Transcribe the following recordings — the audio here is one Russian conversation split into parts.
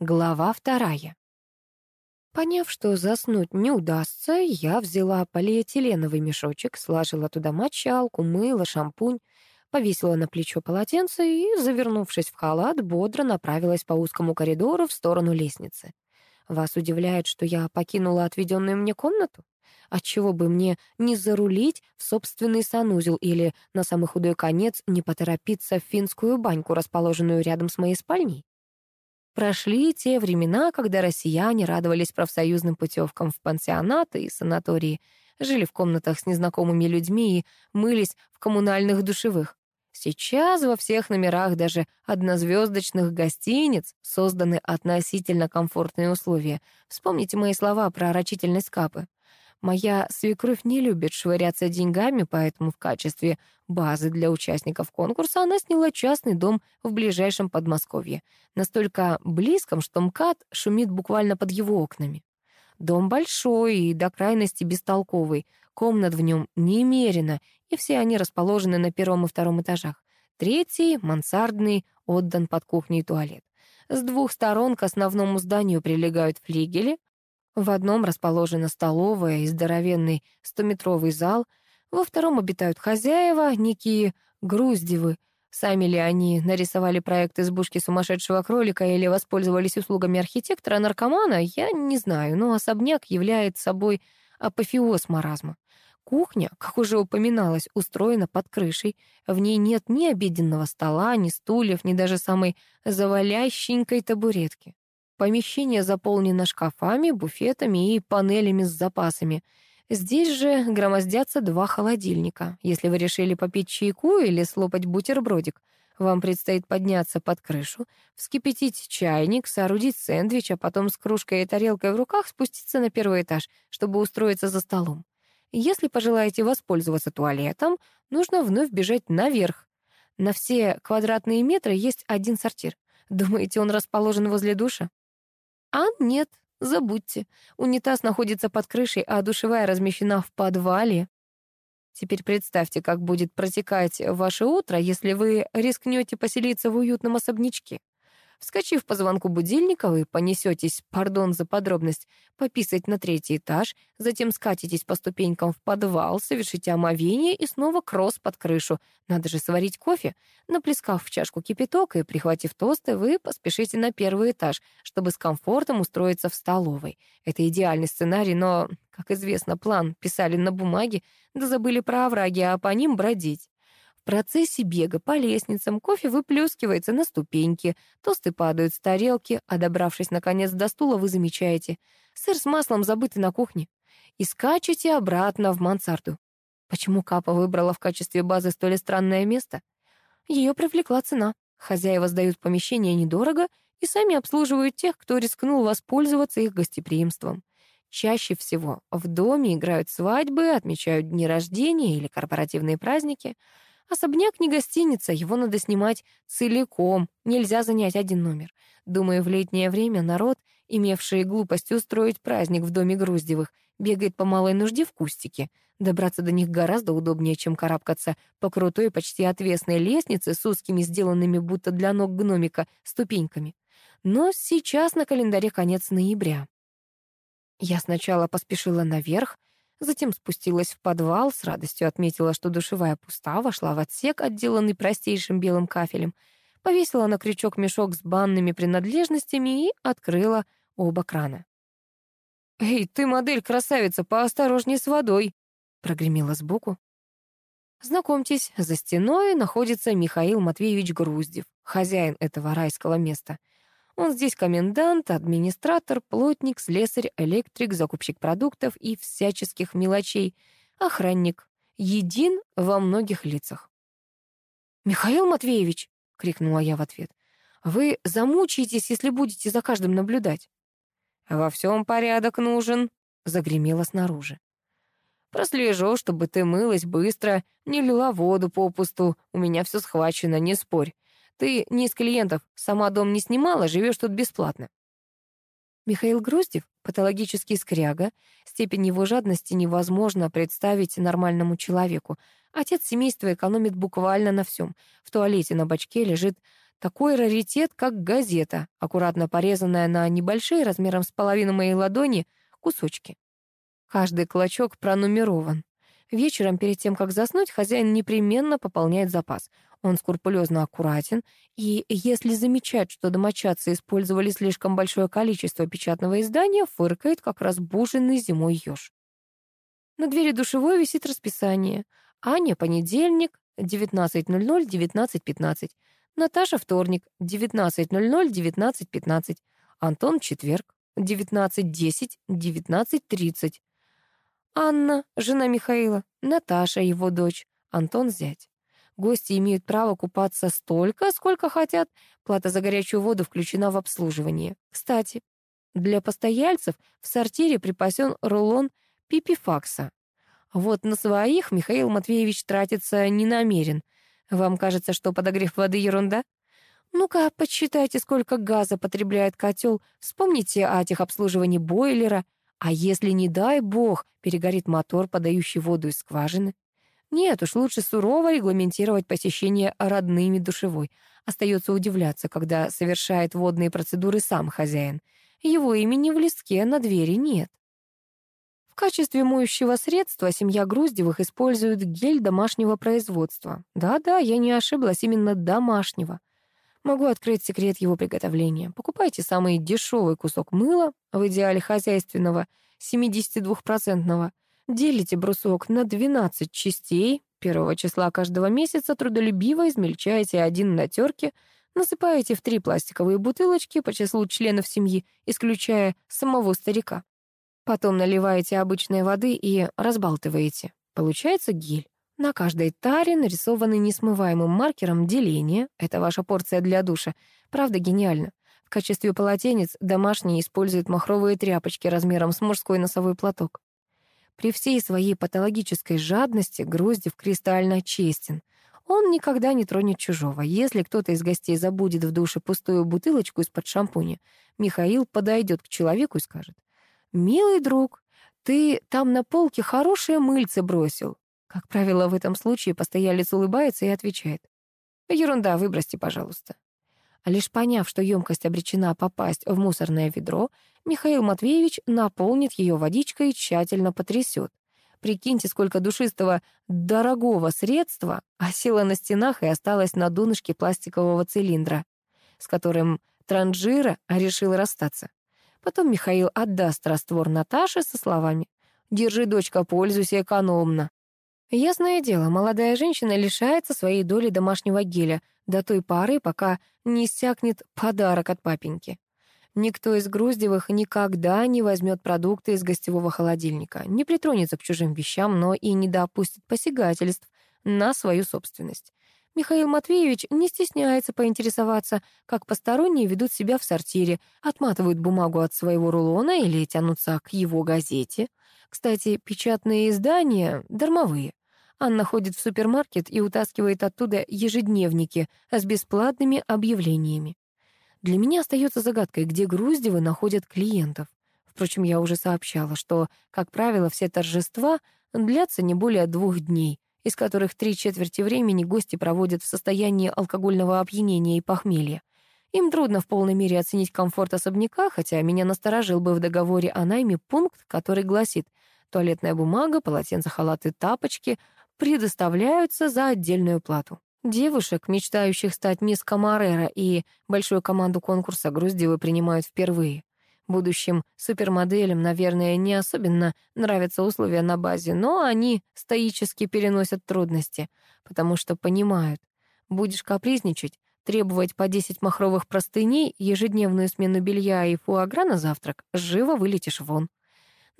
Глава вторая. Поняв, что заснуть не удастся, я взяла полиэтиленовый мешочек, сложила туда мочалку, мыло, шампунь, повесила на плечо полотенце и, завернувшись в халат, бодро направилась по узкому коридору в сторону лестницы. Вас удивляет, что я покинула отведенную мне комнату? Отчего бы мне не зарулить в собственный санузел или, на самый худой конец, не поторопиться в финскую баньку, расположенную рядом с моей спальней? Прошли те времена, когда россияне радовались профсоюзным путевкам в пансионаты и санатории, жили в комнатах с незнакомыми людьми и мылись в коммунальных душевых. Сейчас во всех номерах даже однозвездочных гостиниц созданы относительно комфортные условия. Вспомните мои слова про рачительность капы. Моя свекровь не любит швыряться деньгами, поэтому в качестве базы для участников конкурса она сняла частный дом в ближайшем Подмосковье, настолько близком, что МКАД шумит буквально под его окнами. Дом большой и до крайности бестолковый, комнат в нем немерено, и все они расположены на первом и втором этажах. Третий, мансардный, отдан под кухню и туалет. С двух сторон к основному зданию прилегают флигели, в одном расположена столовая и здоровенный стометровый зал, во втором обитают хозяева, некие Груздевы. Сами ли они нарисовали проект избушки сумасшедшего кролика или воспользовались услугами архитектора-наркомана, я не знаю, но особняк является собой апофеоз маразма. Кухня, как уже упоминалось, устроена под крышей. В ней нет ни обеденного стола, ни стульев, ни даже самой завалященькой табуретки. Помещение заполнено шкафами, буфетами и панелями с запасами. Здесь же громоздятся два холодильника. Если вы решили попить чайку или слопать бутербродик, вам предстоит подняться под крышу, вскипятить чайник, соорудить сэндвич, а потом с кружкой и тарелкой в руках спуститься на первый этаж, чтобы устроиться за столом. Если пожелаете воспользоваться туалетом, нужно вновь бежать наверх. На все квадратные метры есть один сортир. Думаете, он расположен возле душа? А нет, забудьте. Унитаз находится под крышей, а душевая размещена в подвале. Теперь представьте, как будет протекать ваше утро, если вы рискнете поселиться в уютном особнячке. Вскочив по звонку будильника, вы понесетесь, пардон за подробность, пописать на третий этаж, затем скатитесь по ступенькам в подвал, совершите омовение и снова кросс под крышу. Надо же сварить кофе. Наплескав в чашку кипяток и прихватив тосты, вы поспешите на первый этаж, чтобы с комфортом устроиться в столовой. Это идеальный сценарий, но, как известно, план писали на бумаге, да забыли про овраги, а по ним бродить. В процессе бега по лестницам кофе выплескивается на ступеньки, тосты падают с тарелки, а добравшись наконец до стула, вы замечаете, сыр с маслом забыты на кухне, и скачете обратно в мансарду. Почему Капа выбрала в качестве базы столь странное место? Ее привлекла цена. Хозяева сдают помещение недорого и сами обслуживают тех, кто рискнул воспользоваться их гостеприимством. Чаще всего в доме играют свадьбы, отмечают дни рождения или корпоративные праздники — Особняк не гостиница, его надо снимать целиком, нельзя занять один номер. Думаю, в летнее время народ, имевший глупость устроить праздник в доме Груздевых, бегает по малой нужде в кустике. Добраться до них гораздо удобнее, чем карабкаться по крутой, почти отвесной лестнице с узкими, сделанными будто для ног гномика, ступеньками. Но сейчас на календаре конец ноября. Я сначала поспешила наверх, Затем спустилась в подвал, с радостью отметила, что душевая пуста, вошла в отсек, отделанный простейшим белым кафелем, повесила на крючок мешок с банными принадлежностями и открыла оба крана. «Эй, ты, модель, красавица, поосторожней с водой!» — прогремела сбоку. Знакомьтесь, за стеной находится Михаил Матвеевич Груздев, хозяин этого райского места — он здесь комендант, администратор, плотник, слесарь, электрик, закупщик продуктов и всяческих мелочей, охранник, един во многих лицах. «Михаил Матвеевич!» — крикнула я в ответ. «Вы замучаетесь, если будете за каждым наблюдать». «Во всем порядок нужен», — загремело снаружи. «Прослежу, чтобы ты мылась быстро, не лила воду попусту, у меня все схвачено, не спорь. Ты не из клиентов, сама дом не снимала, живешь тут бесплатно. Михаил Груздев — патологический скряга. Степень его жадности невозможно представить нормальному человеку. Отец семейства экономит буквально на всем. В туалете на бачке лежит Такой раритет, как газета, аккуратно порезанная на небольшие, размером с половину моей ладони, кусочки. Каждый клочок пронумерован. Вечером, перед тем, как заснуть, хозяин непременно пополняет запас. Он скрупулезно аккуратен, и если замечать, что домочадцы использовали слишком большое количество печатного издания, фыркает, как разбуженный зимой еж. На двери душевой висит расписание. Аня — понедельник, 19.00, 19.15. Наташа — вторник, 19.00, 19.15. Антон — четверг, 19.10, 19.30. Анна — жена Михаила, Наташа — его дочь, Антон — зять. Гости имеют право купаться столько, сколько хотят. Плата за горячую воду включена в обслуживание. Кстати, для постояльцев в сортире припасен рулон пипифакса. Вот на своих Михаил Матвеевич тратиться не намерен. Вам кажется, что подогрев воды — ерунда? Ну-ка, подсчитайте, сколько газа потребляет котел, вспомните о техобслуживании бойлера. А если, не дай бог, перегорит мотор, подающий воду из скважины? Нет уж, лучше сурово регламентировать посещение родными душевой. Остается удивляться, когда совершает водные процедуры сам хозяин. Его имени в листке на двери нет. В качестве моющего средства семья Груздевых использует гель домашнего производства. Да-да, я не ошиблась, именно домашнего. Могу открыть секрет его приготовления. Покупайте самый дешевый кусок мыла, в идеале хозяйственного, 72-процентного, Делите брусок на 12 частей. Первого числа каждого месяца трудолюбиво измельчаете один на терке, насыпаете в три пластиковые бутылочки по числу членов семьи, исключая самого старика. Потом наливаете обычной воды и разбалтываете. Получается гель. На каждой таре нарисованы несмываемым маркером деление. Это ваша порция для душа. Правда, гениально. В качестве полотенец домашние используют махровые тряпочки размером с мужской носовой платок. При всей своей патологической жадности Груздев кристально честен. Он никогда не тронет чужого. Если кто-то из гостей забудет в душе пустую бутылочку из-под шампуня, Михаил подойдет к человеку и скажет, «Милый друг, ты там на полке хорошее мыльце бросил». Как правило, в этом случае постоялец улыбается и отвечает, «Ерунда, выбросьте, пожалуйста». А лишь поняв, что емкость обречена попасть в мусорное ведро, Михаил Матвеевич наполнит ее водичкой и тщательно потрясет. Прикиньте, сколько душистого, дорогого средства осело на стенах и осталось на донышке пластикового цилиндра, с которым Транжира решил расстаться. Потом Михаил отдаст раствор Наташе со словами «Держи, дочка, пользуйся экономно». Ясное дело, молодая женщина лишается своей доли домашнего геля до той поры, пока не иссякнет подарок от папеньки. Никто из Груздевых никогда не возьмет продукты из гостевого холодильника, не притронется к чужим вещам, но и не допустит посягательств на свою собственность. Михаил Матвеевич не стесняется поинтересоваться, как посторонние ведут себя в сортире, отматывают бумагу от своего рулона или тянутся к его газете. Кстати, печатные издания дармовые. Анна ходит в супермаркет и утаскивает оттуда ежедневники с бесплатными объявлениями. Для меня остается загадкой, где Груздевы находят клиентов. Впрочем, я уже сообщала, что, как правило, все торжества длятся не более двух дней, из которых три четверти времени гости проводят в состоянии алкогольного опьянения и похмелья. Им трудно в полной мере оценить комфорт особняка, хотя меня насторожил бы в договоре о найме пункт, который гласит «туалетная бумага, полотенце, халаты, тапочки, предоставляются за отдельную плату. Девушек, мечтающих стать мисс Камарера и большую команду конкурса Груздевы принимают впервые. Будущим супермоделям, наверное, не особенно нравятся условия на базе, но они стоически переносят трудности, потому что понимают, будешь капризничать, требовать по 10 махровых простыней, ежедневную смену белья и фуагра на завтрак, живо вылетишь вон.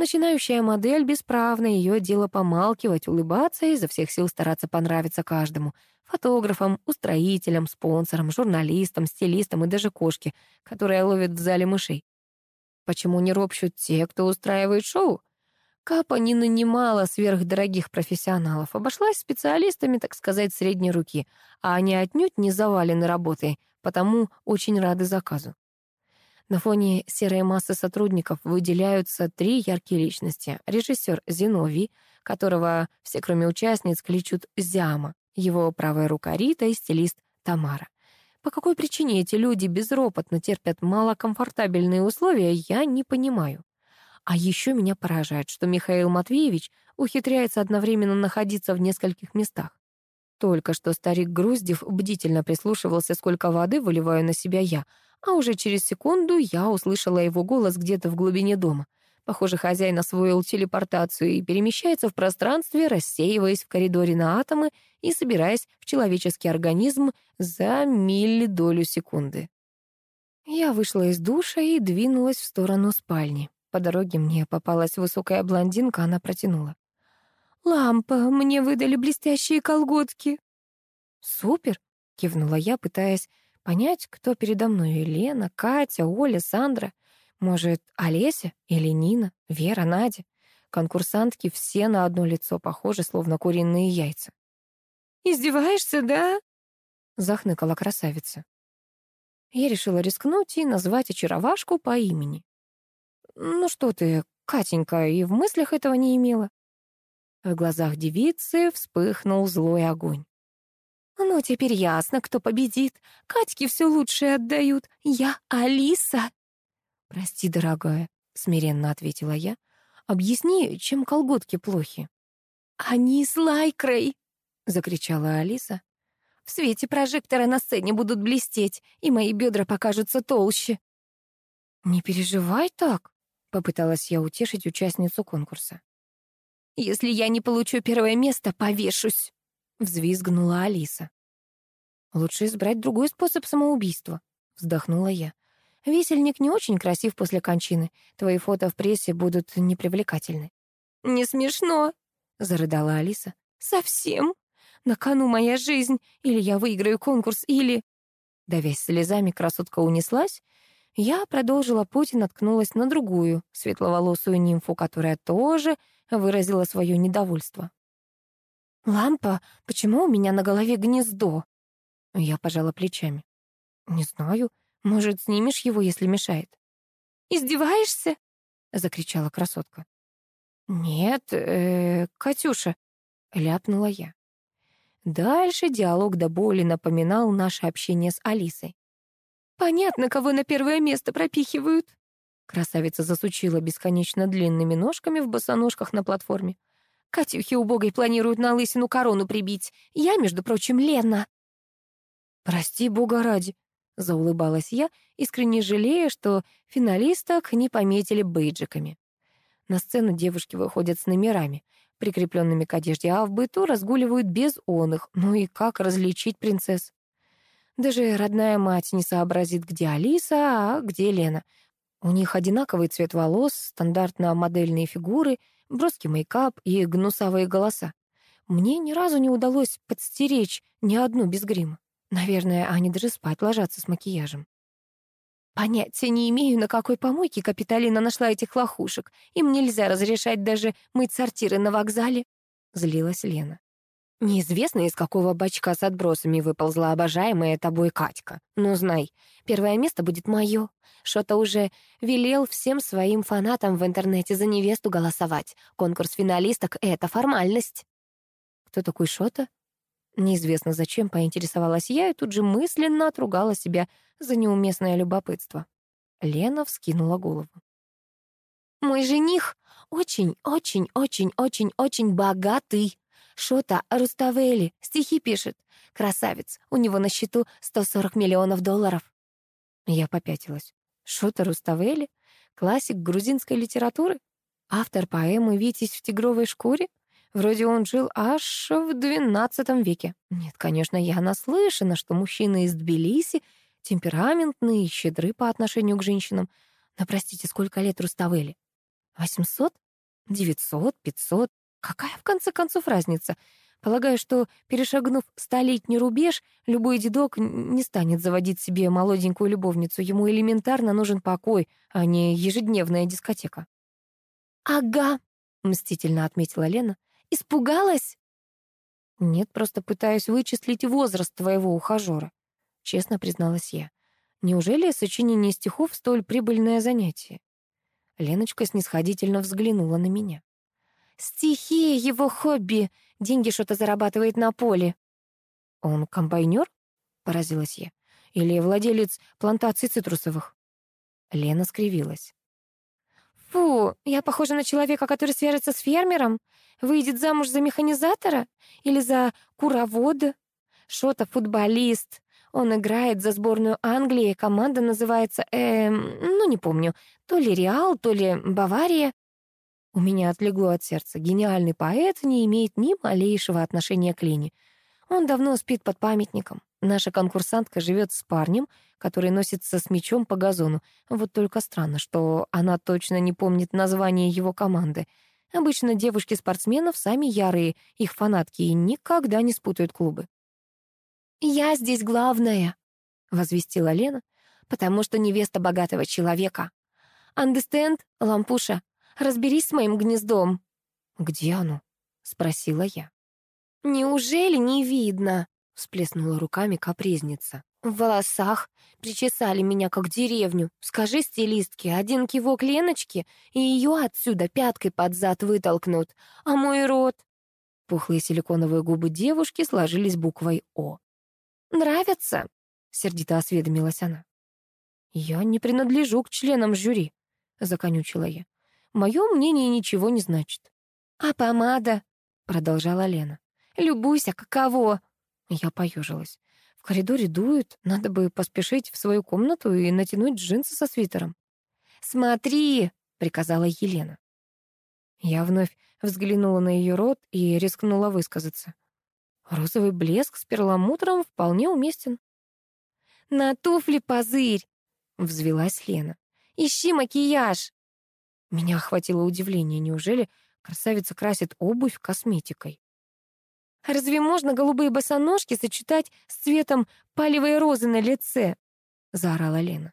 Начинающая модель бесправна, ее дело помалкивать, улыбаться и изо всех сил стараться понравиться каждому. Фотографам, устроителям, спонсорам, журналистам, стилистам и даже кошке, которая ловит в зале мышей. Почему не ропщут те, кто устраивает шоу? Капа не нанимала сверхдорогих профессионалов, обошлась специалистами, так сказать, средней руки, а они отнюдь не завалены работой, потому очень рады заказу. На фоне серой массы сотрудников выделяются три яркие личности. Режиссер Зиновий, которого все, кроме участниц, кличут Зяма, его правая рука Рита и стилист Тамара. По какой причине эти люди безропотно терпят малокомфортабельные условия, я не понимаю. А еще меня поражает, что Михаил Матвеевич ухитряется одновременно находиться в нескольких местах. Только что старик Груздев бдительно прислушивался, сколько воды выливаю на себя я, а уже через секунду я услышала его голос где-то в глубине дома. Похоже, хозяин освоил телепортацию и перемещается в пространстве, рассеиваясь в коридоре на атомы и собираясь в человеческий организм за миллидолю секунды. Я вышла из душа и двинулась в сторону спальни. По дороге мне попалась высокая блондинка, она протянула. «Лампа, мне выдали блестящие колготки». «Супер!» — кивнула я, пытаясь понять, кто передо мной. Елена, Катя, Оля, Сандра. Может, Олеся или Нина, Вера, Надя. Конкурсантки все на одно лицо похожи, словно куриные яйца. «Издеваешься, да?» — захныкала красавица. Я решила рискнуть и назвать очаровашку по имени. «Ну что ты, Катенька, и в мыслях этого не имела». В глазах девицы вспыхнул злой огонь. «Ну, теперь ясно, кто победит. Катьке все лучшее отдают. Я Алиса». «Прости, дорогая», — смиренно ответила я. «Объясни, чем колготки плохи?» «Они с лайкрой!» — закричала Алиса. «В свете прожектора на сцене будут блестеть, и мои бедра покажутся толще». «Не переживай так», — попыталась я утешить участницу конкурса. «Если я не получу первое место, повешусь», — взвизгнула Алиса. «Лучше избрать другой способ самоубийства», — вздохнула я. Висельник не очень красив после кончины. Твои фото в прессе будут непривлекательны». «Не смешно», — зарыдала Алиса. «Совсем? На кону моя жизнь. Или я выиграю конкурс, или...» Давясь слезами, красотка унеслась. Я продолжила путь и наткнулась на другую, светловолосую нимфу, которая тоже выразила свое недовольство. «Лампа, почему у меня на голове гнездо?» Я пожала плечами. «Не знаю. Может, снимешь его, если мешает?» «Издеваешься?» — закричала красотка. «Нет, э, -э Катюша», — ляпнула я. Дальше диалог до боли напоминал наше общение с Алисой. «Понятно, кого на первое место пропихивают». Красавица засучила бесконечно длинными ножками в босоножках на платформе. «Катюхи убогой планируют на лысину корону прибить. Я, между прочим, Лена». «Прости, бога ради», заулыбалась я, искренне жалея, что финалисток не пометили бейджиками. На сцену девушки выходят с номерами, прикрепленными к одежде, а в быту разгуливают без он. Ну и как различить принцесс? Даже родная мать не сообразит, где Алиса, а где Лена. У них одинаковый цвет волос, стандартно модельные фигуры, броский мейкап и гнусавые голоса. Мне ни разу не удалось подстеречь ни одну без грима. Наверное, они даже спать ложатся с макияжем. Понятия не имею, на какой помойке Капиталина нашла этих лохушек. Им нельзя разрешать даже мыть сортиры на вокзале. Злилась Лена. Неизвестно, из какого бачка с отбросами выползла обожаемая тобой Катька. Но знай, первое место будет мое. Что-то уже велел всем своим фанатам в интернете за невесту голосовать. Конкурс финалисток — это формальность. Кто такой Шота? Неизвестно зачем поинтересовалась я и тут же мысленно отругала себя за неуместное любопытство. Лена вскинула голову. «Мой жених очень-очень-очень-очень-очень богатый. Шота Руставели стихи пишет. Красавец, у него на счету 140 миллионов долларов». Я попятилась. Шота Руставели? Классик грузинской литературы? Автор поэмы «Витязь в тигровой шкуре»? Вроде он жил аж в XII веке. Нет, конечно, я наслышана, что мужчины из Тбилиси темпераментные и щедры по отношению к женщинам. Но, простите, сколько лет Руставели? Восемьсот? Девятьсот? Пятьсот? Какая, в конце концов, разница? Полагаю, что, перешагнув столетний рубеж, любой дедок не станет заводить себе молоденькую любовницу. Ему элементарно нужен покой, а не ежедневная дискотека. «Ага», — мстительно отметила Лена. Испугалась? Нет, просто пытаюсь вычислить возраст твоего ухажера, честно призналась я. Неужели сочинение стихов столь прибыльное занятие? Леночка снисходительно взглянула на меня. «Стихи — его хобби. Деньги что-то зарабатывает на поле». «Он комбайнер?» — поразилась я. Или владелец плантации цитрусовых?» Лена скривилась. «Фу, я похожа на человека, который свяжется с фермером, выйдет замуж за механизатора или за куровода. Шота — футболист. Он играет за сборную Англии, команда называется, эм, ну, не помню, то ли Реал, то ли Бавария. У меня отлегло от сердца. Гениальный поэт не имеет ни малейшего отношения к Лене. Он давно спит под памятником. Наша конкурсантка живет с парнем, который носится с мячом по газону. Вот только странно, что она точно не помнит название его команды. Обычно девушки-спортсменов сами ярые, их фанатки, и никогда не спутают клубы. «Я здесь главная», — возвестила Лена, «потому что невеста богатого человека. Understand, лампуша, разберись с моим гнездом». «Где оно?» — спросила я. «Неужели не видно?» — всплеснула руками капризница. «В волосах. Причесали меня, как деревню. Скажи стилистке, один кивок Леночки, и ее отсюда пяткой под зад вытолкнут. А мой рот...» Пухлые силиконовые губы девушки сложились буквой «О». «Нравится?» — сердито осведомилась она. «Я не принадлежу к членам жюри», — законючила я. «Мое мнение ничего не значит». «А помада?» — продолжала Лена. «Любуйся, каково!» Я поежилась. В коридоре дует, надо бы поспешить в свою комнату и натянуть джинсы со свитером. «Смотри!» — приказала Елена. Я вновь взглянула на ее рот и рискнула высказаться. Розовый блеск с перламутром вполне уместен. «На туфли позырь!» — взвелась Лена. «Ищи макияж!» Меня охватило удивление. Неужели красавица красит обувь косметикой? «Разве можно голубые босоножки сочетать с цветом палевой розы на лице?» — заорала Лена.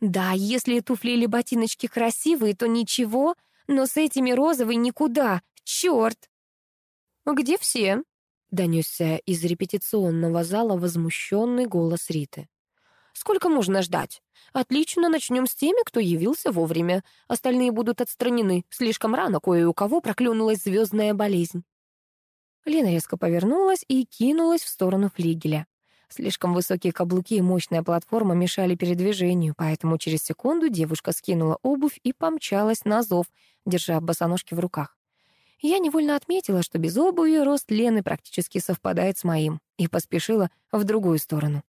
«Да, если туфли или ботиночки красивые, то ничего, но с этими розовой никуда, черт!» «Где все?» — донесся из репетиционного зала возмущенный голос Риты. «Сколько можно ждать? Отлично, начнем с теми, кто явился вовремя. Остальные будут отстранены. Слишком рано кое у кого проклюнулась звездная болезнь». Лена резко повернулась и кинулась в сторону флигеля. Слишком высокие каблуки и мощная платформа мешали передвижению, поэтому через секунду девушка скинула обувь и помчалась на зов, держа босоножки в руках. Я невольно отметила, что без обуви рост Лены практически совпадает с моим, и поспешила в другую сторону.